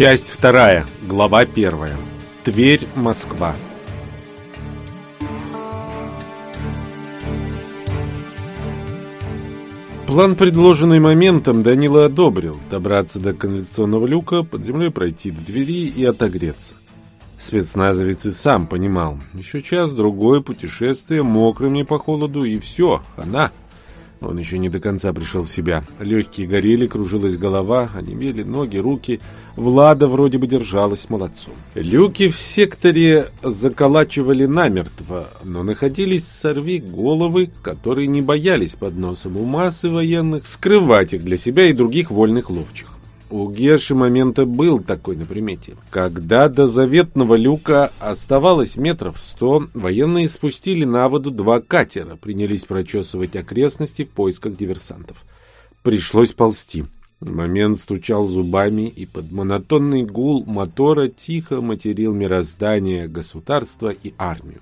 Часть вторая, глава первая. Тверь, Москва. План, предложенный моментом, Данила одобрил. Добраться до конвенционного люка, под землей пройти до двери и отогреться. Спецназовец и сам понимал. Еще час-другой путешествие, мокрыми по холоду, и все, она... Он еще не до конца пришел в себя. Легкие горели, кружилась голова, онемели ноги, руки. Влада вроде бы держалась молодцом. Люки в секторе заколачивали намертво, но находились сорви головы, которые не боялись под носом у массы военных скрывать их для себя и других вольных ловчих. У Геши момента был такой на примете. Когда до заветного люка оставалось метров сто, военные спустили на воду два катера, принялись прочесывать окрестности в поисках диверсантов. Пришлось ползти. Момент стучал зубами, и под монотонный гул мотора тихо материл мироздание, государство и армию.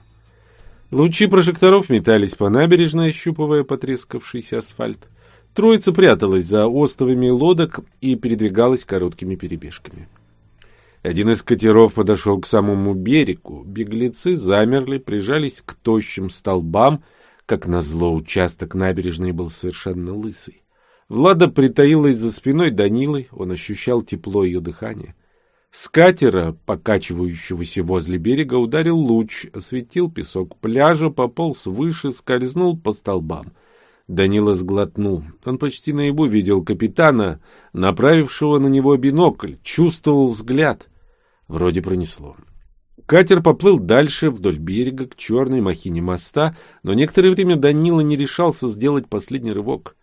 Лучи прожекторов метались по набережной, ощупывая потрескавшийся асфальт. Троица пряталась за остовами лодок и передвигалась короткими перебежками. Один из катеров подошел к самому берегу. Беглецы замерли, прижались к тощим столбам. Как назло, участок набережной был совершенно лысый. Влада притаилась за спиной Данилы, он ощущал тепло ее дыхания. С катера, покачивающегося возле берега, ударил луч, осветил песок пляжа, пополз выше, скользнул по столбам — Данила сглотнул. Он почти наяву видел капитана, направившего на него бинокль, чувствовал взгляд. Вроде пронесло. Катер поплыл дальше вдоль берега к черной махине моста, но некоторое время Данила не решался сделать последний рывок.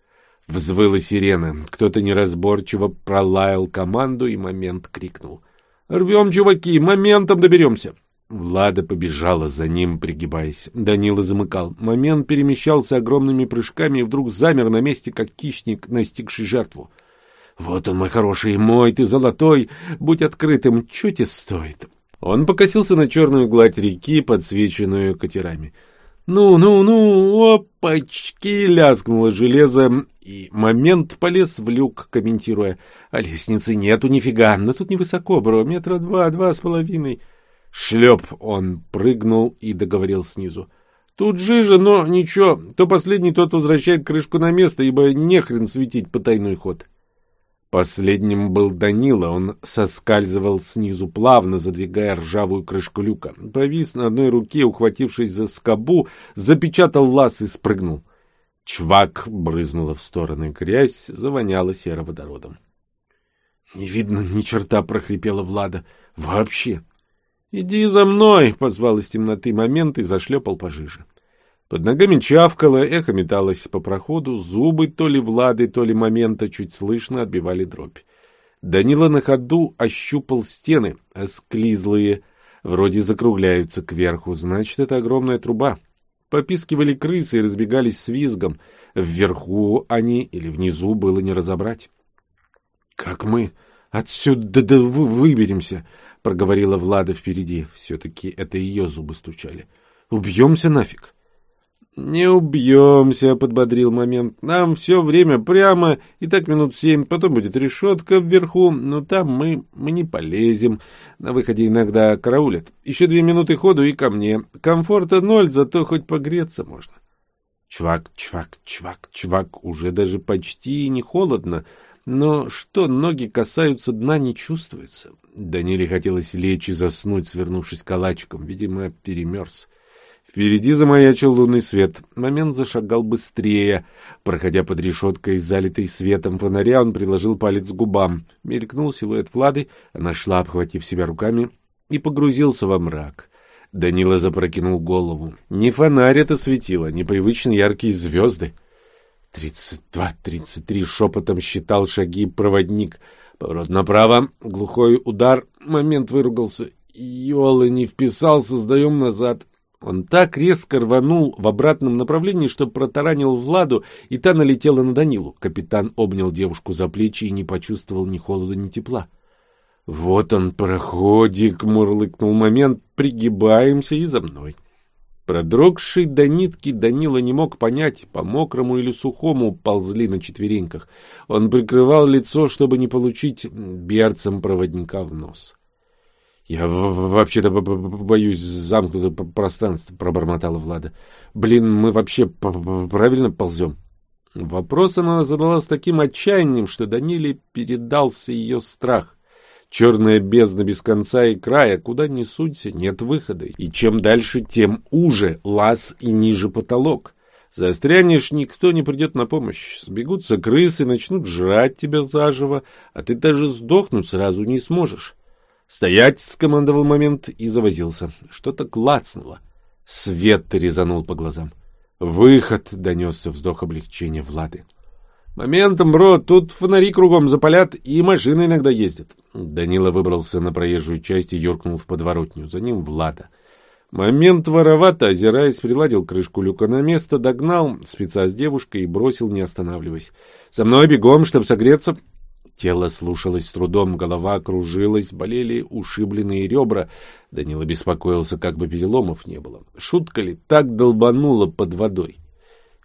Взвыла сирена. Кто-то неразборчиво пролаял команду и момент крикнул. «Рвем, чуваки, моментом доберемся!» Влада побежала за ним, пригибаясь. Данила замыкал. Момент перемещался огромными прыжками и вдруг замер на месте, как хищник, настигший жертву. «Вот он, мой хороший, мой ты золотой! Будь открытым, что тебе стоит?» Он покосился на черную гладь реки, подсвеченную катерами. «Ну, ну, ну, опачки!» — лязгнуло железо, и момент полез в люк, комментируя. «А лестницы нету нифига, но тут невысоко, бро, метра два, два с половиной». Шлеп он прыгнул и договорил снизу. Тут жижа, но ничего, то последний, тот возвращает крышку на место, ибо нехрен светить потайной ход. Последним был Данила, он соскальзывал снизу плавно, задвигая ржавую крышку люка. Повис на одной руке, ухватившись за скобу, запечатал лаз и спрыгнул. Чвак брызнула в стороны грязь, завоняла сероводородом. — Не видно ни черта, — прохрипела Влада. — Вообще. «Иди за мной!» — позвал из темноты момент и зашлепал пожиже. Под ногами чавкало, эхо металось по проходу, зубы то ли Влады, то ли момента чуть слышно отбивали дробь. Данила на ходу ощупал стены, осклизлые, вроде закругляются кверху, значит, это огромная труба. Попискивали крысы и разбегались с визгом. Вверху они или внизу было не разобрать. — Как мы отсюда выберемся? Проговорила Влада впереди. Все-таки это ее зубы стучали. Убьемся нафиг. «Не убьемся», — подбодрил момент. «Нам все время прямо, и так минут семь, потом будет решетка вверху, но там мы, мы не полезем. На выходе иногда караулят. Еще две минуты ходу и ко мне. Комфорта ноль, зато хоть погреться можно». Чвак, чвак, чвак, чвак, уже даже почти не холодно, но что ноги касаются дна, не чувствуется. Даниле хотелось лечь и заснуть, свернувшись калачиком. Видимо, перемерз. Впереди замаячил лунный свет. Момент зашагал быстрее. Проходя под решеткой, залитой светом фонаря, он приложил палец к губам. Мелькнул силуэт Влады, она шла, обхватив себя руками, и погрузился во мрак. Данила запрокинул голову. Не фонарь это светило, непривычно яркие звезды. «Тридцать два, тридцать три!» — шепотом считал шаги проводник. Поворот направо, глухой удар, момент выругался. «Ёлы, не вписался, сдаем назад!» Он так резко рванул в обратном направлении, что протаранил Владу, и та налетела на Данилу. Капитан обнял девушку за плечи и не почувствовал ни холода, ни тепла. «Вот он, проходик!» — мурлыкнул момент. «Пригибаемся и за мной!» Продрогший до нитки Данила не мог понять, по мокрому или сухому ползли на четвереньках. Он прикрывал лицо, чтобы не получить берцем проводника в нос. — Я вообще-то боюсь замкнутого пространства, — пробормотала Влада. — Блин, мы вообще правильно ползем? Вопрос она задала с таким отчаянием, что Даниле передался ее страх. Черная бездна без конца и края, куда ни сунься, нет выхода. И чем дальше, тем уже лаз и ниже потолок. Застрянешь, никто не придет на помощь. Сбегутся крысы, начнут жрать тебя заживо, а ты даже сдохнуть сразу не сможешь. «Стоять!» — скомандовал момент и завозился. Что-то клацнуло. Свет резанул по глазам. «Выход!» — донесся вздох облегчения Влады. «Моментом, бро, тут фонари кругом запалят, и машины иногда ездят». Данила выбрался на проезжую часть и юркнул в подворотню. За ним Влада. Момент воровато, озираясь, приладил крышку люка на место, догнал спеца с девушкой и бросил, не останавливаясь. «За мной бегом, чтоб согреться». Тело слушалось с трудом, голова кружилась, болели ушибленные ребра. Данила беспокоился, как бы переломов не было. Шутка ли, так долбануло под водой.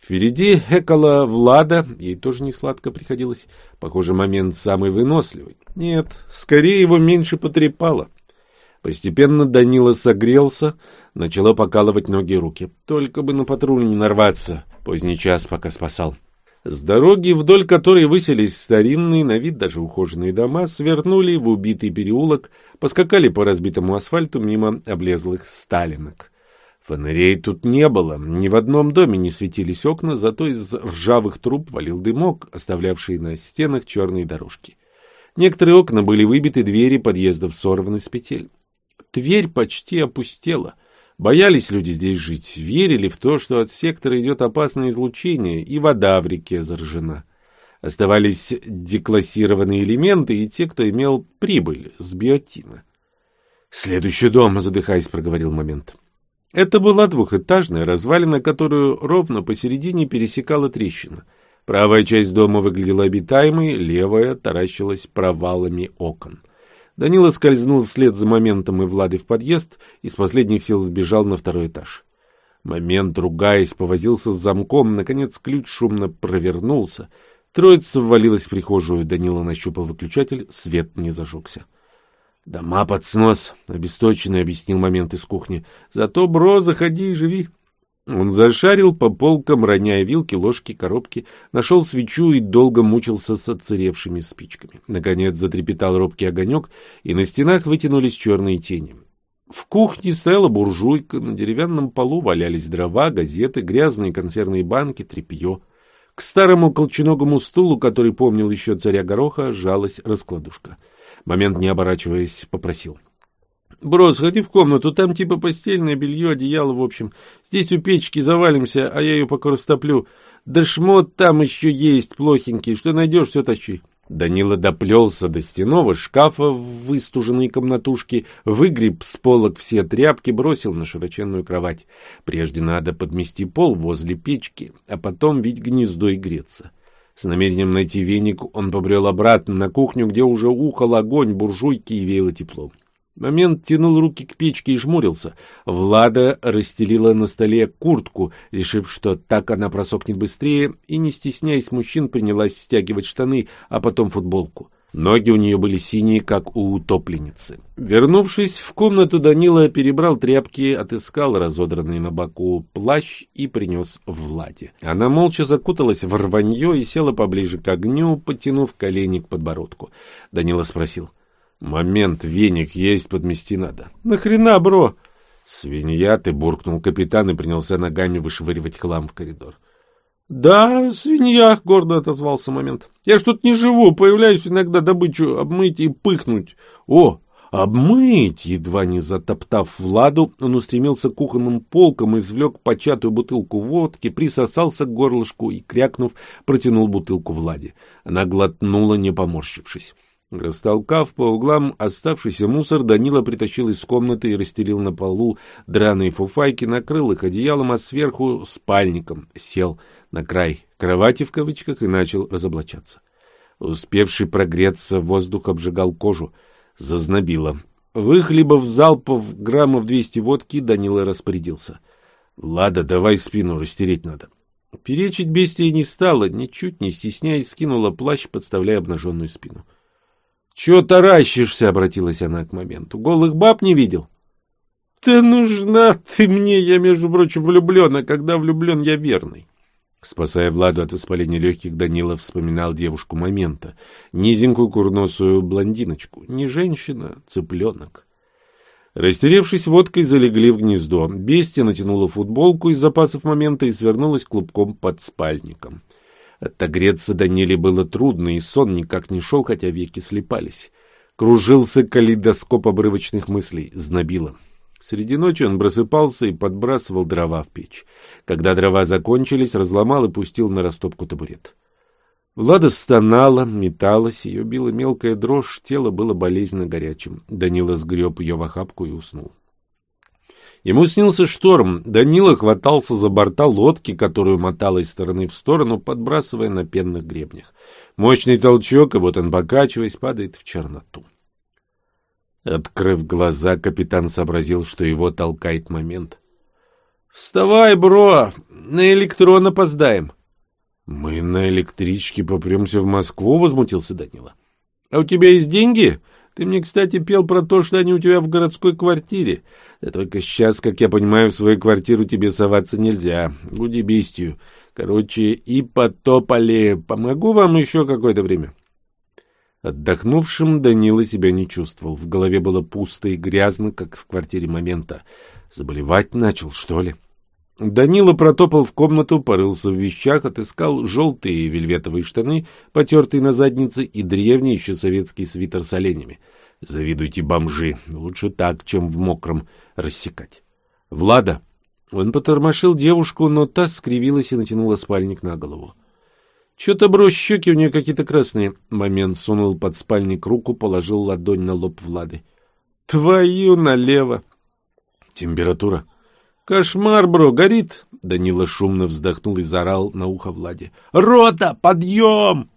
Впереди экала Влада, ей тоже не сладко приходилось. Похоже, момент самый выносливый. Нет, скорее его меньше потрепало. Постепенно Данила согрелся, начало покалывать ноги и руки. Только бы на патруль не нарваться, поздний час пока спасал. С дороги, вдоль которой выселись старинные, на вид даже ухоженные дома, свернули в убитый переулок, поскакали по разбитому асфальту мимо облезлых сталинок. Фонарей тут не было, ни в одном доме не светились окна, зато из ржавых труб валил дымок, оставлявший на стенах черные дорожки. Некоторые окна были выбиты, двери подъездов сорваны с петель. Тверь почти опустела. Боялись люди здесь жить, верили в то, что от сектора идет опасное излучение, и вода в реке заражена. Оставались деклассированные элементы и те, кто имел прибыль с биотина. «Следующий дом», — задыхаясь, проговорил момент. Это была двухэтажная развалина, которую ровно посередине пересекала трещина. Правая часть дома выглядела обитаемой, левая таращилась провалами окон. Данила скользнул вслед за моментом и Влады в подъезд и с последних сил сбежал на второй этаж. Момент, ругаясь, повозился с замком, наконец ключ шумно провернулся. Троица ввалилась в прихожую, Данила нащупал выключатель, свет не зажегся. «Дома под снос», — обесточенный объяснил момент из кухни. «Зато, бро, заходи и живи». Он зашарил по полкам, роняя вилки, ложки, коробки, нашел свечу и долго мучился с отсыревшими спичками. Наконец затрепетал робкий огонек, и на стенах вытянулись черные тени. В кухне стояла буржуйка, на деревянном полу валялись дрова, газеты, грязные консервные банки, тряпье. К старому колченогому стулу, который помнил еще царя Гороха, жалась раскладушка — Момент, не оборачиваясь, попросил. — Бро, сходи в комнату, там типа постельное белье, одеяло, в общем. Здесь у печки завалимся, а я ее пока растоплю. Да шмот там еще есть плохенький, что найдешь, все тащи. Данила доплелся до стенового шкафа в выстуженной комнатушке, выгреб с полок все тряпки, бросил на широченную кровать. Прежде надо подмести пол возле печки, а потом ведь гнездо и греться. С намерением найти веник он побрел обратно на кухню, где уже ухал огонь, буржуйки и веяло тепло. Момент тянул руки к печке и жмурился. Влада расстелила на столе куртку, решив, что так она просохнет быстрее, и, не стесняясь мужчин, принялась стягивать штаны, а потом футболку. Ноги у нее были синие, как у утопленницы. Вернувшись в комнату, Данила перебрал тряпки, отыскал разодранный на боку плащ и принес Владе. Она молча закуталась в рванье и села поближе к огню, потянув колени к подбородку. Данила спросил. «Момент, веник есть, подмести надо». «Нахрена, бро?» «Свинья ты!» — буркнул капитан и принялся ногами вышвыривать хлам в коридор. «Да, свинья», — гордо отозвался момент. «Я тут не живу, появляюсь иногда добычу обмыть и пыхнуть. О, обмыть!» Едва не затоптав Владу, он устремился к кухонным полкам, извлек початую бутылку водки, присосался к горлышку и, крякнув, протянул бутылку Владе. Она глотнула, не поморщившись. Растолкав по углам оставшийся мусор, Данила притащил из комнаты и расстелил на полу драные фуфайки, накрыл их одеялом, а сверху спальником сел на край кровати в кавычках и начал разоблачаться. Успевший прогреться, воздух обжигал кожу, зазнобило. Выхлебав залпов граммов двести водки, Данила распорядился. Лада, давай спину растереть надо. Перечить бестия не стала, ничуть не стесняясь, скинула плащ, подставляя обнаженную спину. — Чего таращишься? — обратилась она к моменту. — Голых баб не видел? — Да нужна ты мне, я, между прочим, влюблен, а когда влюблен, я верный. Спасая Владу от воспаления легких, Данила вспоминал девушку момента. Низенькую курносую блондиночку. Не женщина, цыпленок. Растеревшись водкой, залегли в гнездо. Бестия натянула футболку из запасов момента и свернулась клубком под спальником. Отогреться Даниле было трудно, и сон никак не шел, хотя веки слепались. Кружился калейдоскоп обрывочных мыслей, знобило. Среди ночи он просыпался и подбрасывал дрова в печь. Когда дрова закончились, разломал и пустил на растопку табурет. Влада стонала, металась, ее била мелкая дрожь, тело было болезненно горячим. Данила сгреб ее в охапку и уснул. Ему снился шторм. Данила хватался за борта лодки, которую мотала из стороны в сторону, подбрасывая на пенных гребнях. Мощный толчок, и вот он, покачиваясь, падает в черноту. Открыв глаза, капитан сообразил, что его толкает момент. «Вставай, бро! На электрон опоздаем!» «Мы на электричке попремся в Москву?» — возмутился Данила. «А у тебя есть деньги? Ты мне, кстати, пел про то, что они у тебя в городской квартире. Да только сейчас, как я понимаю, в свою квартиру тебе соваться нельзя. Буди бестию. Короче, и потопали. Помогу вам еще какое-то время?» Отдохнувшим Данила себя не чувствовал. В голове было пусто и грязно, как в квартире момента. Заболевать начал, что ли? Данила протопал в комнату, порылся в вещах, отыскал желтые вельветовые штаны, потертые на заднице, и древний еще советский свитер с оленями. Завидуйте бомжи. Лучше так, чем в мокром рассекать. Влада. Он потормошил девушку, но та скривилась и натянула спальник на голову. Что-то брось, щеки у нее какие-то красные. Момент сунул под спальник руку, положил ладонь на лоб Влады. Твою налево. Температура. Кошмар, бро, горит. Данила шумно вздохнул и заорал на ухо Владе. Рота, подъем!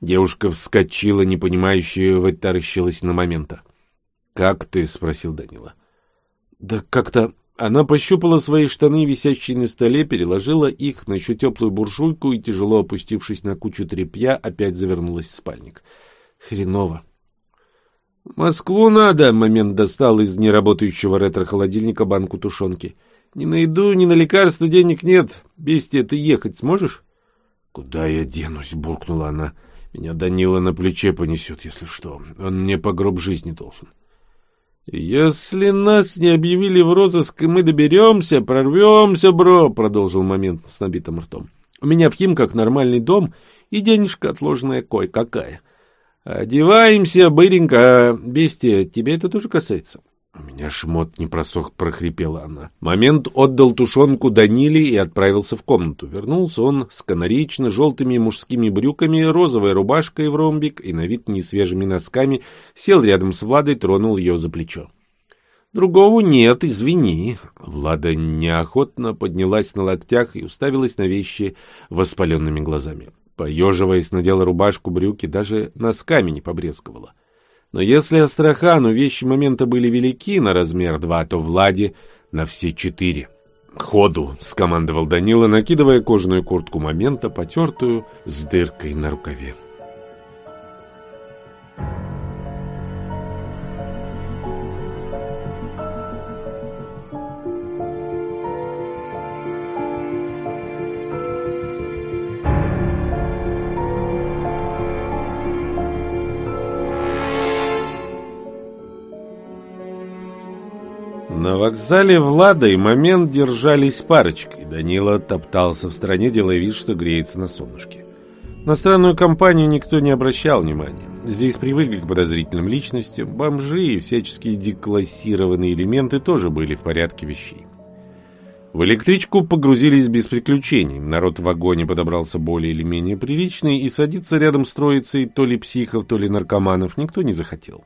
Девушка вскочила, непонимающая, вытаращилась на момента. «Как ты?» — спросил Данила. «Да как-то она пощупала свои штаны, висящие на столе, переложила их на еще теплую буржуйку и, тяжело опустившись на кучу тряпья, опять завернулась в спальник. Хреново. «Москву надо!» — момент достал из неработающего ретро-холодильника банку тушенки. «Ни на еду, ни на лекарства денег нет. Бестия, ты ехать сможешь?» «Куда я денусь?» — буркнула она. «Меня Данила на плече понесет, если что. Он мне по гроб жизни должен». «Если нас не объявили в розыск, и мы доберемся, прорвемся, бро», — продолжил момент с набитым ртом. «У меня в Химках нормальный дом и денежка отложенная кое-какая. Одеваемся, быренько, бестия, тебя это тоже касается?» У меня шмот не просох, прохрипела она. Момент отдал тушенку Даниле и отправился в комнату. Вернулся он с канарично-желтыми мужскими брюками, розовой рубашкой в ромбик и на вид несвежими носками, сел рядом с Владой, тронул ее за плечо. «Другого нет, извини». Влада неохотно поднялась на локтях и уставилась на вещи воспаленными глазами. Поеживаясь, надела рубашку, брюки, даже носками не побрезговала. Но если Астрахану вещи момента были велики на размер два, то Владе на все четыре. «Ходу!» — скомандовал Данила, накидывая кожаную куртку момента, потертую, с дыркой на рукаве. Вокзале Влада и Момент держались парочкой. Данила топтался в стороне, делая вид, что греется на солнышке. На странную компанию никто не обращал внимания. Здесь привыкли к подозрительным личностям, бомжи и всяческие деклассированные элементы тоже были в порядке вещей. В электричку погрузились без приключений. Народ в вагоне подобрался более или менее приличный, и садиться рядом с троицей то ли психов, то ли наркоманов никто не захотел.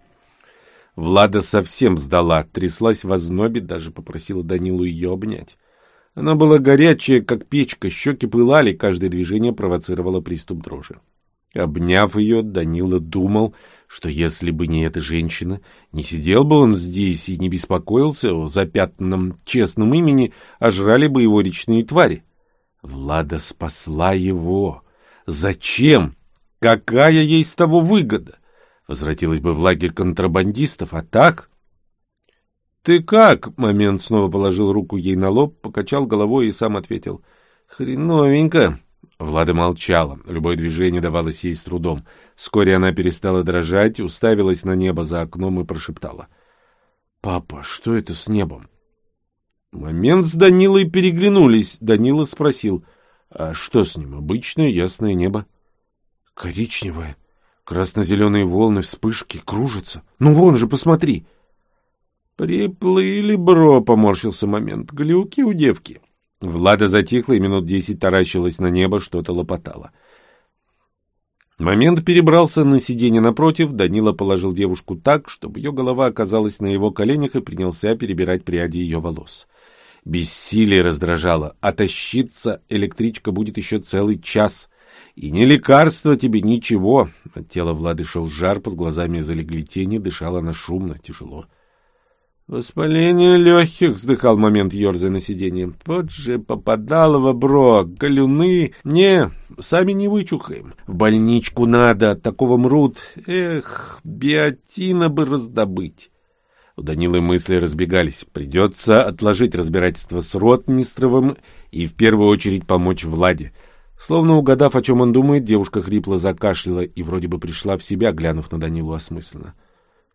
Влада совсем сдала, тряслась в ознобе, даже попросила Данилу ее обнять. Она была горячая, как печка, щеки пылали, каждое движение провоцировало приступ дрожи. Обняв ее, Данила думал, что если бы не эта женщина, не сидел бы он здесь и не беспокоился о запятнанном честном имени, а жрали бы его речные твари. Влада спасла его. Зачем? Какая ей с того выгода? Возвратилась бы в лагерь контрабандистов, а так... «Ты как?» — момент снова положил руку ей на лоб, покачал головой и сам ответил. «Хреновенько». Влада молчала. Любое движение давалось ей с трудом. Вскоре она перестала дрожать, уставилась на небо за окном и прошептала. «Папа, что это с небом?» Момент с Данилой переглянулись. Данила спросил. «А что с ним? Обычное ясное небо?» «Коричневое. Красно-зеленые волны, вспышки, кружатся. Ну вон же, посмотри!» «Приплыли, бро!» — поморщился момент. «Глюки у девки!» Влада затихла и минут десять таращилась на небо, что-то лопотала. Момент перебрался на сиденье напротив, Данила положил девушку так, чтобы ее голова оказалась на его коленях и принялся перебирать пряди ее волос. Бессилие раздражало. Отащиться электричка будет еще целый час. И не лекарство тебе, ничего. От тела Влады шел жар, под глазами залегли тени, дышала она шумно, тяжело. — «Воспаление легких», — вздыхал момент, ерзая на сиденье. «Вот же попадалово, бро, галюны. Не, сами не вычухаем. В больничку надо, от такого мрут. Эх, биотина бы раздобыть». У Данилы мысли разбегались. Придется отложить разбирательство с Ротмистровым и в первую очередь помочь Владе. Словно угадав, о чем он думает, девушка хрипло закашляла и вроде бы пришла в себя, глянув на Данилу осмысленно.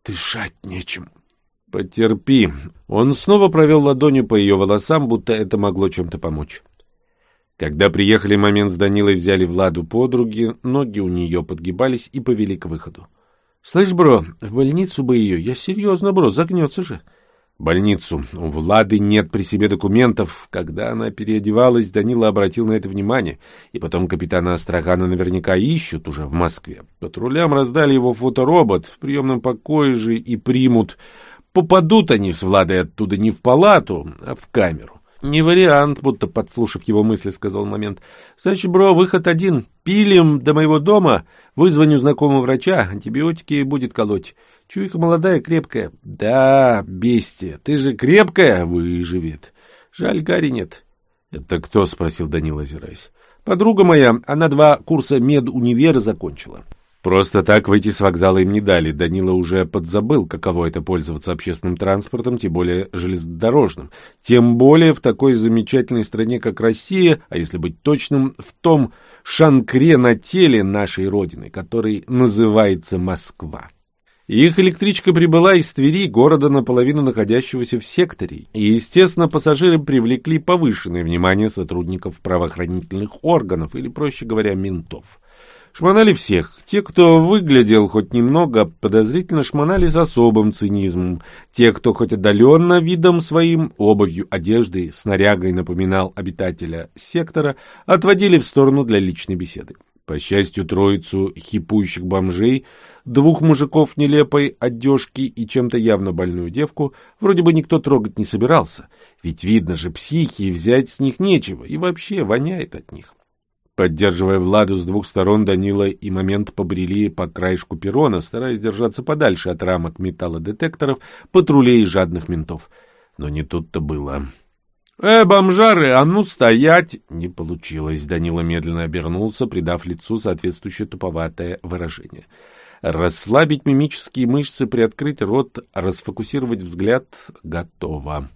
«Дышать нечем», «Потерпи». Он снова провел ладонью по ее волосам, будто это могло чем-то помочь. Когда приехали момент с Данилой, взяли Владу подруги, ноги у нее подгибались и повели к выходу. — Слышь, бро, в больницу бы ее. Я серьезно, бро, загнется же. Больницу. У Влады нет при себе документов. Когда она переодевалась, Данила обратил на это внимание. И потом капитана Астрахана наверняка ищут уже в Москве. Патрулям раздали его фоторобот. В приемном покое же и примут. Попадут они с Владой оттуда не в палату, а в камеру. Не вариант, будто подслушав его мысли, сказал момент. Значит, бро, выход один. Пилим до моего дома, вызвоню знакомого врача, антибиотики будет колоть. Чуйка молодая, крепкая. Да, бестия, ты же крепкая, выживет. Жаль, Гарри нет. Это кто? спросил Данил, озираясь. Подруга моя, она два курса медунивера закончила. Просто так выйти с вокзала им не дали. Данила уже подзабыл, каково это пользоваться общественным транспортом, тем более железнодорожным. Тем более в такой замечательной стране, как Россия, а если быть точным, в том шанкре на теле нашей Родины, который называется Москва. Их электричка прибыла из Твери, города наполовину находящегося в секторе, и, естественно, пассажиры привлекли повышенное внимание сотрудников правоохранительных органов, или, проще говоря, ментов. Шмонали всех. Те, кто выглядел хоть немного подозрительно, шмонали с особым цинизмом. Те, кто хоть отдаленно видом своим, обувью, одеждой, снарягой напоминал обитателя сектора, отводили в сторону для личной беседы. По счастью, троицу хипующих бомжей, двух мужиков нелепой одежки и чем-то явно больную девку, вроде бы никто трогать не собирался. Ведь видно же, психи, и взять с них нечего, и вообще воняет от них. Поддерживая Владу с двух сторон, Данила и Момент побрели по краешку перрона, стараясь держаться подальше от рамок металлодетекторов, патрулей и жадных ментов. Но не тут-то было. «Э, бомжары, а ну стоять!» Не получилось. Данила медленно обернулся, придав лицу соответствующее туповатое выражение. Расслабить мимические мышцы, приоткрыть рот, расфокусировать взгляд — готово.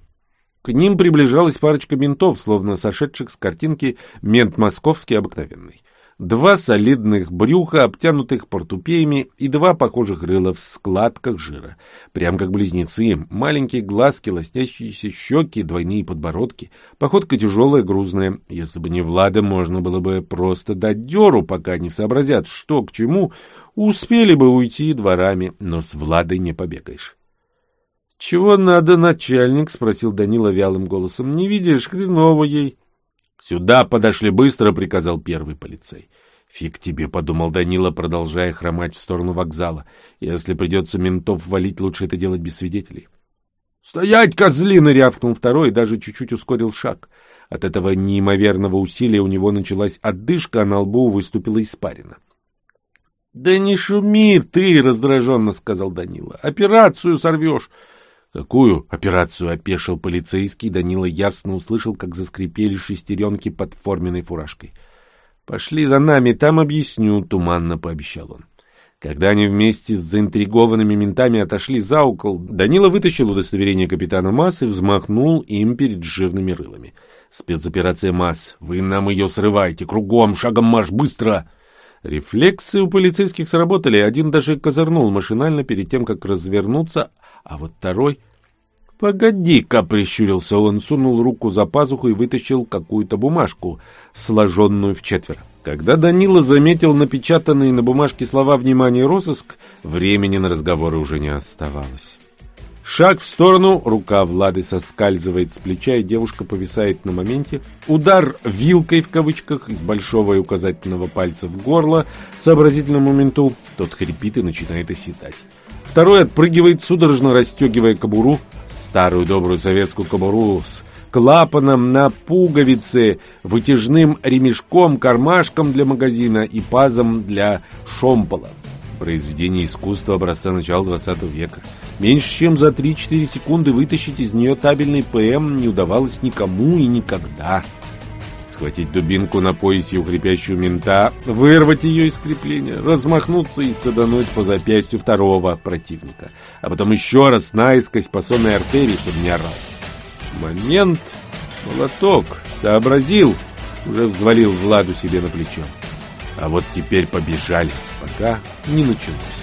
К ним приближалась парочка ментов, словно сошедших с картинки «Мент московский обыкновенный». Два солидных брюха, обтянутых портупеями, и два похожих рыла в складках жира. Прям как близнецы, маленькие глазки, лоснящиеся щеки, двойные подбородки. Походка тяжелая, грузная. Если бы не Влада, можно было бы просто дать деру, пока не сообразят, что к чему. Успели бы уйти дворами, но с Владой не побегаешь. — Чего надо, начальник? — спросил Данила вялым голосом. — Не видишь, хреново ей. — Сюда подошли быстро, — приказал первый полицей. — Фиг тебе, — подумал Данила, продолжая хромать в сторону вокзала. — Если придется ментов валить, лучше это делать без свидетелей. — Стоять, козлина! — рявкнул второй и даже чуть-чуть ускорил шаг. От этого неимоверного усилия у него началась отдышка, а на лбу выступила испарина. Да не шуми ты, раздраженно сказал Данила. Операцию сорвешь. Какую операцию опешил полицейский? Данила ясно услышал, как заскрипели шестеренки под форменной фуражкой. Пошли за нами, там объясню, туманно пообещал он. Когда они вместе с заинтригованными ментами отошли за угол, Данила вытащил удостоверение капитана Масс и взмахнул им перед жирными рылами. «Спецоперация Масс, вы нам ее срываете, кругом, шагом марш, быстро!» Рефлексы у полицейских сработали, один даже козырнул машинально перед тем, как развернуться, а вот второй... «Погоди-ка!» — прищурился он, сунул руку за пазуху и вытащил какую-то бумажку, сложенную в четверо. Когда Данила заметил напечатанные на бумажке слова «Внимание, розыск», времени на разговоры уже не оставалось. Шаг в сторону, рука Влады соскальзывает с плеча, и девушка повисает на моменте. Удар «вилкой» в кавычках из большого и указательного пальца в горло сообразительному менту. Тот хрипит и начинает оседать. Второй отпрыгивает, судорожно расстегивая кобуру. Старую добрую советскую кобуру с клапаном на пуговице, вытяжным ремешком, кармашком для магазина и пазом для шомпола. Произведение искусства образца начала 20 века. Меньше чем за 3-4 секунды вытащить из нее табельный ПМ не удавалось никому и никогда. Схватить дубинку на поясе у хрипящего мента, вырвать ее из крепления, размахнуться и садануть по запястью второго противника. А потом еще раз наискось по сонной артерии, чтобы не орал. Момент. Молоток. Сообразил. Уже взвалил Владу себе на плечо. А вот теперь побежали, пока не началось.